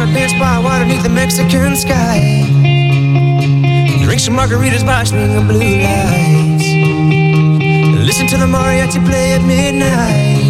wanna dance by water beneath the Mexican sky. Drink some margaritas by swinging blue lights. Listen to the mariachi play at midnight.